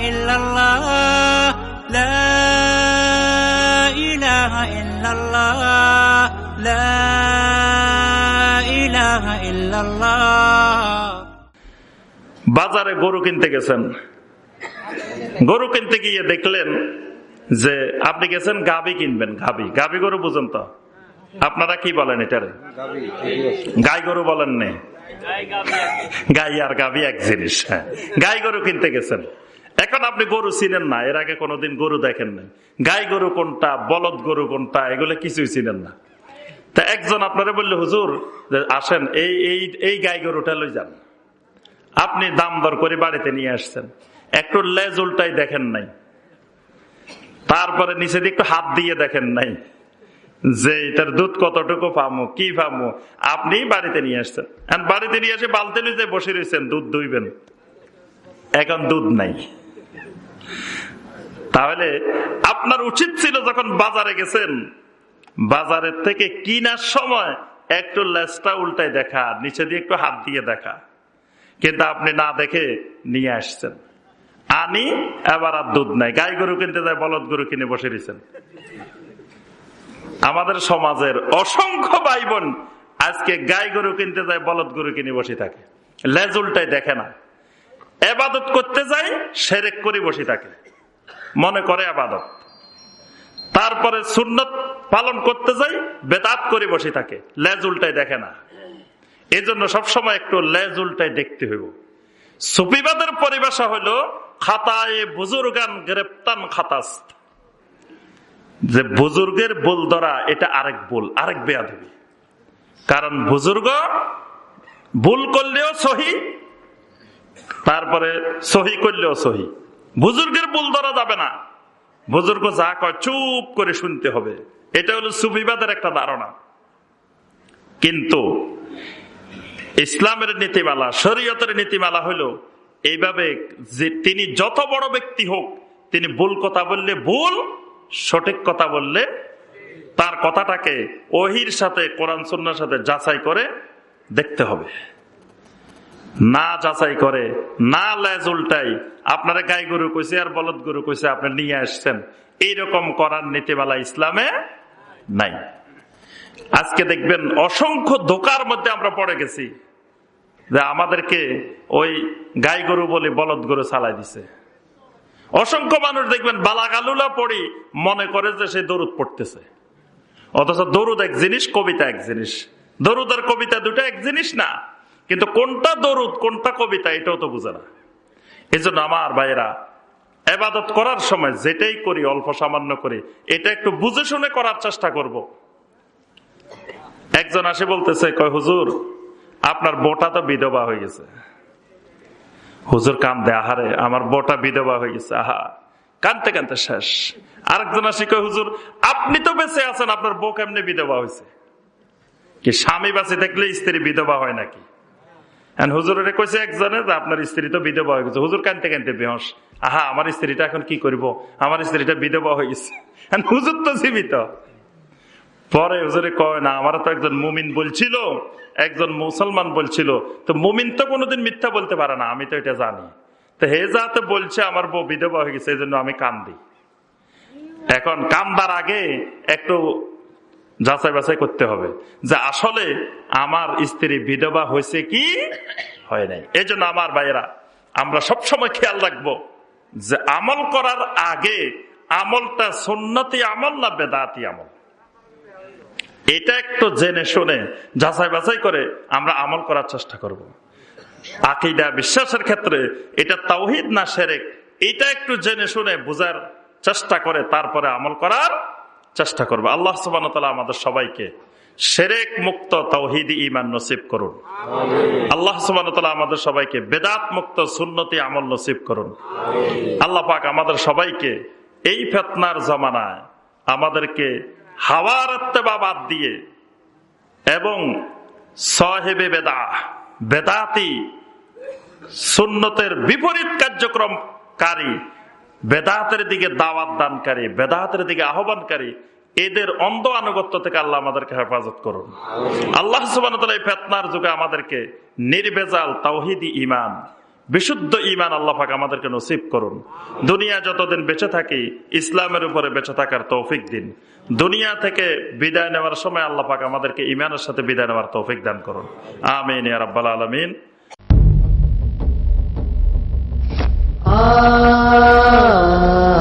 ইলাহা লা ইলাহা বাজারে গরু কিনতে গেছেন। গরু কিনতে গিয়ে দেখলেন যে আপনি গেছেন গাবি কিনবেন, গাবি। গাবি গরু বুঝেন তো? আপনারা কি বলেন এটারে? গাই গরু বলেন নে গাই আর গাবি এক জিনিস হ্যাঁ। গাই গরু কিনতে গেছেন। এখন আপনি গরু চিনেন না, এর আগে কোনোদিন গরু দেখেন নাই। গাই গরু কোনটা, বলদ গরু কোনটা, এগুলো কিছুই চিনেন না। তা একজন আপনারা বললে, হুজুর আসেন, এই এই এই গাই গরুটা লই যান। আপনি দাম দর করে বাড়িতে নিয়ে আসছেন। একটু লেজ উল্টাই দেখেন নাই। তারপরে নিচে দিয়ে একটু হাত দিয়ে দেখেন নাই যে এটার দুধ কতটুকু পামো, কি পামো। আপনি বাড়িতে নিয়ে আসছেন। বাড়িতে নিয়ে এসে বালতি যে বসে রয়েছেন দুধ দুইবেন এখন দুধ নাই। তাহলে আপনার উচিত ছিল যখন বাজারে গেছেন, বাজারের থেকে কিনার সময় একটু লেজটা উল্টায় দেখা, নিচে দিয়ে একটু হাত দিয়ে দেখা। কিন্তু আপনি না দেখে নিয়ে আসছেন। আনি, এবার আর দুধ নাই। গাই গরু কিনতে যায়, বলদ গরু কিনে বসে দিয়েছেন আমাদের সমাজের অসংখ্য ভাই বোন আজকে গাই গরু কিনতে যায়, বলদ গরু কিনে বসে থাকে। লেজ উল্টায় দেখে না। এবাদত করতে যাই সেরেক করে বসে থাকে। মনে করে আবাদত। তারপরে সুন্নত পালন করতে যাই, বেদাত করে বসে থাকে, লেজ উল্টায় দেখে না। এই জন্য সবসময় একটু লেজ উল্টায় দেখতে হইব। সুফিবাদের পরিভাষা হইল, খাতায় বুজুর্গান গ্রেপ্তান খাতাস যে বুজুর্গের বোল ধরা, এটা আরেক বোল, আরেক বেয়াদবি। কারণ বুজুর্গ ভুল করলেও সহি, তারপরে সহি করলেও সহি। বুজুর্গের ভুল ধরা যাবে না। বুজুর্গ যা কয়, চুপ করে শুনতে হবে। এটা হলো সুফিবাদের একটা ধারণা। কিন্তু ইসলামের নীতিমালা, শরীয়তের নীতিমালা হলো এইভাবে যে তিনি যত বড় ব্যক্তি হোক, তিনি ভুল কথা বললে ভুল, সঠিক কথা বললে তার কথাটাকে ওহির সাথে, কোরআন সন্ন্যার সাথে যাচাই করে দেখতে হবে। না যাচাই করে, না লেজ উল্টাই। আপনারা গাই গরু কইছে আর বলদ গরু কইছে, আপনি নিয়ে আসছেন। এইরকম করার নীতিমালা ইসলামে নাই। আজকে দেখবেন অসংখ্য ধোকার মধ্যে আমরা পড়ে গেছি যে আমাদেরকে ওই গাই গরু বলে বলদ গরু চালাই দিছে। অসংখ্য মানুষ দেখবেন বালাগালুলা পড়ি মনে করে যে সে দরুদ পড়তেছে। অথচ দরুদ এক জিনিস, কবিতা এক জিনিস। দরুদ আর কবিতা দুটো এক জিনিস না। কিন্তু কোনটা দরুদ, কোনটা কবিতা, এটাও তো বুঝে না। এই আমার ভাইয়েরা, এবাদত করার সময় যেটাই করি, অল্প সামান্য করি, এটা একটু বুঝে শুনে করার চেষ্টা করব। একজন আসে বলতেছে, কয়, হুজুর, আপনার বোটা তো বিধবা হয়ে গেছে। হুজুর কান দে আহারে, আমার বোটা বিধবা হয়ে গেছে, আহা। কানতে কানতে শেষ। আরেকজন আসি কয়, হুজুর, আপনি তো বেঁচে আছেন, আপনার বউ কেমনি বিধবা হয়েছে? কি, স্বামী বাঁচে থাকলে স্ত্রী বিধবা হয় নাকি? হুজুরে কইছে একজনে যে আপনার স্ত্রী তো বিধবা হয়ে গেছে। হুজুর কানতে কানতে বেহস। আহা, আমার স্ত্রীটা এখন কি করব? আমার স্ত্রীটা বিধবা হয়ে গেছে। হুজুর তো জীবিত। পরে হুজুরে কয়, না আমার তো একজন মুমিন বলছিল, একজন মুসলমান বলছিল। তো মুমিন তো কোনোদিন মিথ্যা বলতে পারে না, আমি তো এটা জানি। তো হে যাতে বলছে, আমার বউ বিধবা হয়ে গেছে এই জন্য আমি কান্দি। এখন কান্দার আগে একটু যাচাই বাছাই করতে হবে। যে আসলে আমার স্ত্রী বিধবা হয়েছে কি? হয় নাই। এই জন্য আমার ভাইয়েরা, আমরা সবসময় খেয়াল রাখব যে আমল করার আগে আমলটা সন্ন্যতি আমল না বেদাতি আমল? এটা একটু জেনে শুনে যাচাই বাছাই করে আমরা আমল করার চেষ্টা করব। আকিদা বিশ্বাসের ক্ষেত্রে এটা তাওহিদ না সেরেক, এটা একটু জেনে শুনে বোঝার চেষ্টা করে তারপরে আমল করার চেষ্টা করব। আল্লাহ সুবান আমাদের সবাইকে সেরেক মুক্ত তৌহিদ ইমান নসিব করুন। আল্লাহ সুবান আমাদের সবাইকে বেদাত মুক্ত সুন্নতি আমল নসিব করুন। আল্লাহ পাক আমাদের সবাইকে এই ফেতনার জমানায় আমাদেরকে হাওয়ার বাদ দিয়ে এবং সহেবে বেদা বেদাতি সুন্নতের বিপরীত কার্যক্রমকারী বেদাতের দিকে দাওয়াত দানকারী, বেদাতের দিকে আহ্বানকারী, এদের অন্ধ আনুগত্য থেকে আল্লাহ আমাদেরকে হেফাজত করুন। আল্লাহ ফেতনার যুগে আমাদেরকে নির্বেজাল তাওহিদি ইমান বিশুদ্ধ ইমান আল্লাহ পাক আমাদেরকে নসিব করুন। দুনিয়া যতদিন বেঁচে থাকি, ইসলামের উপরে বেঁচে থাকার তৌফিক দিন। দুনিয়া থেকে বিদায় নেওয়ার সময় আল্লাহ পাক আমাদেরকে ইমানের সাথে বিদায় নেওয়ার তৌফিক দান করুন। আমিন ইয়া রাব্বাল আলামিন। Ah.